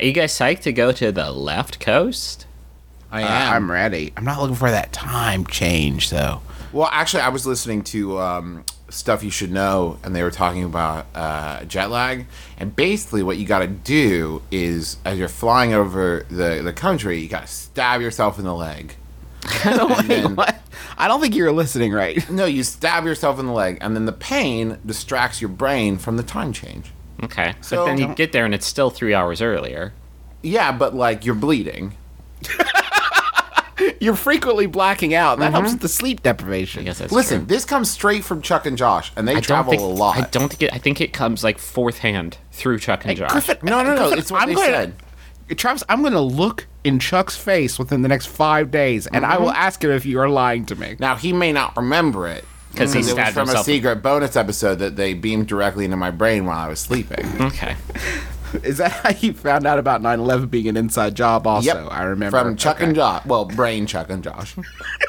Are you guys psyched to go to the left coast? I Uh, am. I'm ready. I'm not looking for that time change though. Well, actually, I was listening to um, stuff you should know, and they were talking about uh, jet lag. And basically, what you got to do is, as you're flying over the, the country, you got to stab yourself in the leg. Wait, then- what? I don't think you're listening right. No, you stab yourself in the leg, and then the pain distracts your brain from the time change. Okay. So- but then you get there and it's still three hours earlier. Yeah, but like you're bleeding. You're frequently blacking out. That helps mm-hmm. with the sleep deprivation. I guess that's Listen, true. this comes straight from Chuck and Josh, and they I travel think a lot. I don't think it. I think it comes like fourth hand through Chuck and Josh. Griffin, No, no, no, Griffin, it's what they going said. Travis, I'm going to look in Chuck's face within the next five days, and I will mm-hmm. ask him if you are lying to me. Now he may not remember it 'Cause he it was stabbed from a secret bonus episode that they beamed directly into my brain while I was sleeping. Okay. Is that how you found out about 9/11 being an inside job? Also, Yep, I remember from Chuck Okay. and Josh. Well, brain Chuck and Josh.